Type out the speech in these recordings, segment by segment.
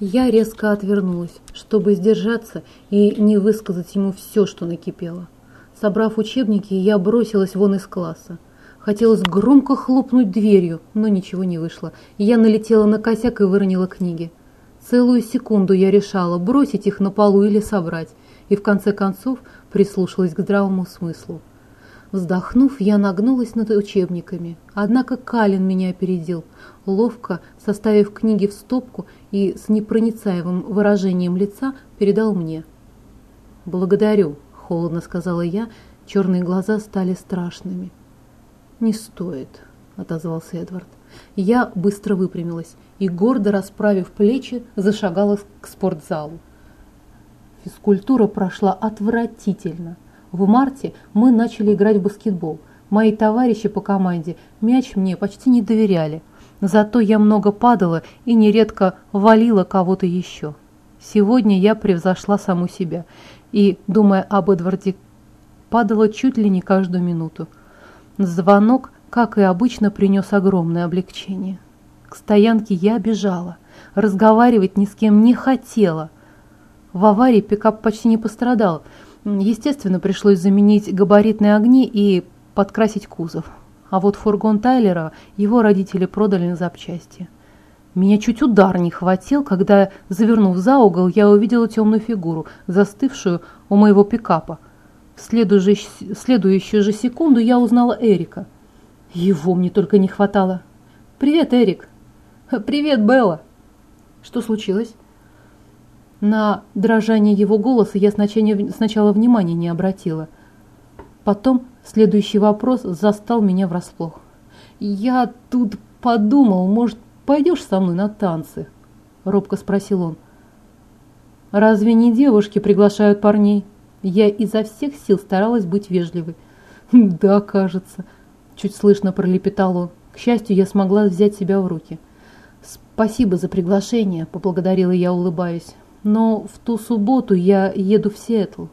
Я резко отвернулась, чтобы сдержаться и не высказать ему все, что накипело. Собрав учебники, я бросилась вон из класса. Хотелось громко хлопнуть дверью, но ничего не вышло. Я налетела на косяк и выронила книги. Целую секунду я решала, бросить их на полу или собрать, и в конце концов прислушалась к здравому смыслу. Вздохнув, я нагнулась над учебниками. Однако Калин меня опередил, ловко составив книги в стопку и с непроницаемым выражением лица передал мне. «Благодарю», — холодно сказала я, черные глаза стали страшными. «Не стоит», — отозвался Эдвард. Я быстро выпрямилась и, гордо расправив плечи, зашагала к спортзалу. Физкультура прошла отвратительно. В марте мы начали играть в баскетбол. Мои товарищи по команде мяч мне почти не доверяли. Зато я много падала и нередко валила кого-то еще. Сегодня я превзошла саму себя и, думая об Эдварде, падала чуть ли не каждую минуту. Звонок, как и обычно, принес огромное облегчение. К стоянке я бежала, разговаривать ни с кем не хотела. В аварии пикап почти не пострадал. Естественно, пришлось заменить габаритные огни и подкрасить кузов. А вот фургон Тайлера его родители продали на запчасти. Меня чуть удар не хватил, когда, завернув за угол, я увидела темную фигуру, застывшую у моего пикапа – в следующую, следующую же секунду я узнала Эрика. Его мне только не хватало. «Привет, Эрик!» «Привет, Белла!» «Что случилось?» На дрожание его голоса я сначала внимания не обратила. Потом следующий вопрос застал меня врасплох. «Я тут подумал, может, пойдешь со мной на танцы?» Робко спросил он. «Разве не девушки приглашают парней?» Я изо всех сил старалась быть вежливой. «Да, кажется», – чуть слышно пролепетал он. К счастью, я смогла взять себя в руки. «Спасибо за приглашение», – поблагодарила я, улыбаясь. «Но в ту субботу я еду в Сиэтл».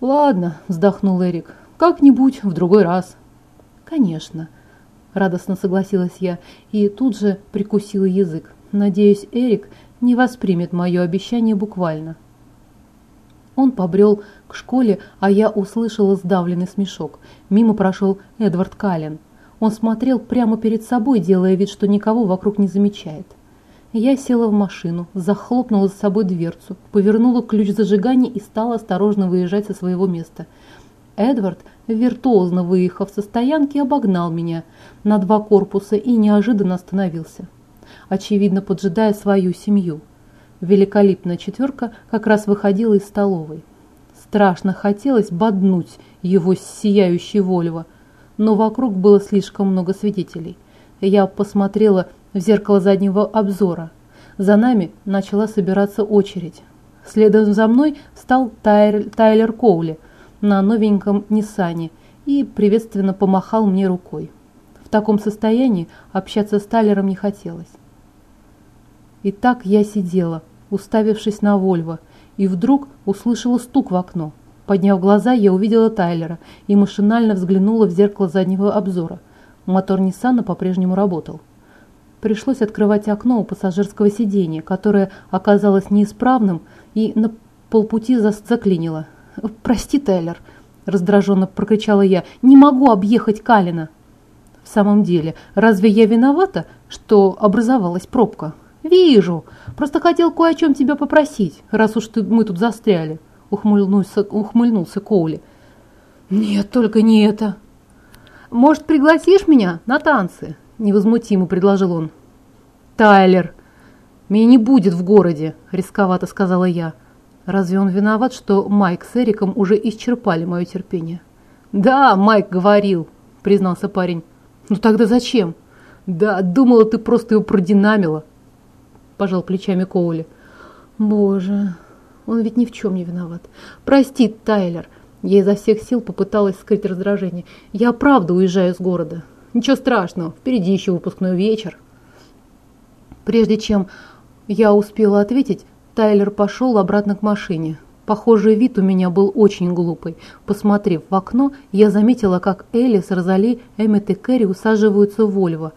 «Ладно», – вздохнул Эрик. «Как-нибудь в другой раз». «Конечно», – радостно согласилась я и тут же прикусила язык. «Надеюсь, Эрик не воспримет мое обещание буквально». Он побрел к школе, а я услышала сдавленный смешок. Мимо прошел Эдвард Каллен. Он смотрел прямо перед собой, делая вид, что никого вокруг не замечает. Я села в машину, захлопнула за собой дверцу, повернула ключ зажигания и стала осторожно выезжать со своего места. Эдвард, виртуозно выехав со стоянки, обогнал меня на два корпуса и неожиданно остановился, очевидно поджидая свою семью. Великолепная четверка как раз выходила из столовой. Страшно хотелось боднуть его сияющий Вольво, но вокруг было слишком много свидетелей. Я посмотрела в зеркало заднего обзора. За нами начала собираться очередь. Следом за мной встал Тайлер, Тайлер Коули на новеньком Ниссане и приветственно помахал мне рукой. В таком состоянии общаться с Тайлером не хотелось. И так я сидела, уставившись на Вольво, и вдруг услышала стук в окно. Подняв глаза, я увидела Тайлера и машинально взглянула в зеркало заднего обзора. Мотор Ниссана по-прежнему работал. Пришлось открывать окно у пассажирского сиденья, которое оказалось неисправным и на полпути заклинило. «Прости, Тайлер», – раздраженно прокричала я, – «не могу объехать Калина». «В самом деле, разве я виновата, что образовалась пробка?» «Вижу. Просто хотел кое о чем тебя попросить, раз уж ты, мы тут застряли», — ухмыльнулся, ухмыльнулся Коули. «Нет, только не это». «Может, пригласишь меня на танцы?» — невозмутимо предложил он. «Тайлер, меня не будет в городе», — рисковато сказала я. Разве он виноват, что Майк с Эриком уже исчерпали мое терпение? «Да, Майк говорил», — признался парень. «Ну тогда зачем?» «Да, думала, ты просто его продинамила», пожал плечами Коули. Боже, он ведь ни в чем не виноват. Прости, Тайлер. Я изо всех сил попыталась скрыть раздражение. Я правда уезжаю с города. Ничего страшного, впереди еще выпускной вечер. Прежде чем я успела ответить, Тайлер пошел обратно к машине. Похоже, вид у меня был очень глупый. Посмотрев в окно, я заметила, как Элли с Розали, Эммет и Кэрри усаживаются в Вольво.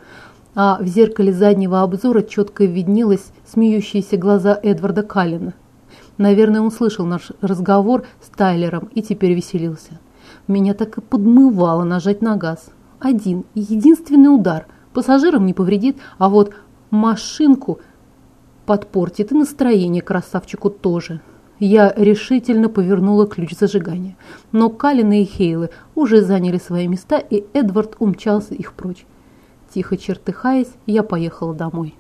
а в зеркале заднего обзора четко виднелись смеющиеся глаза Эдварда Каллина. Наверное, он слышал наш разговор с Тайлером и теперь веселился. Меня так и подмывало нажать на газ. Один, единственный удар. Пассажирам не повредит, а вот машинку подпортит и настроение красавчику тоже. Я решительно повернула ключ зажигания. Но Калины и Хейлы уже заняли свои места, и Эдвард умчался их прочь. Тихо чертыхаясь, я поехала домой.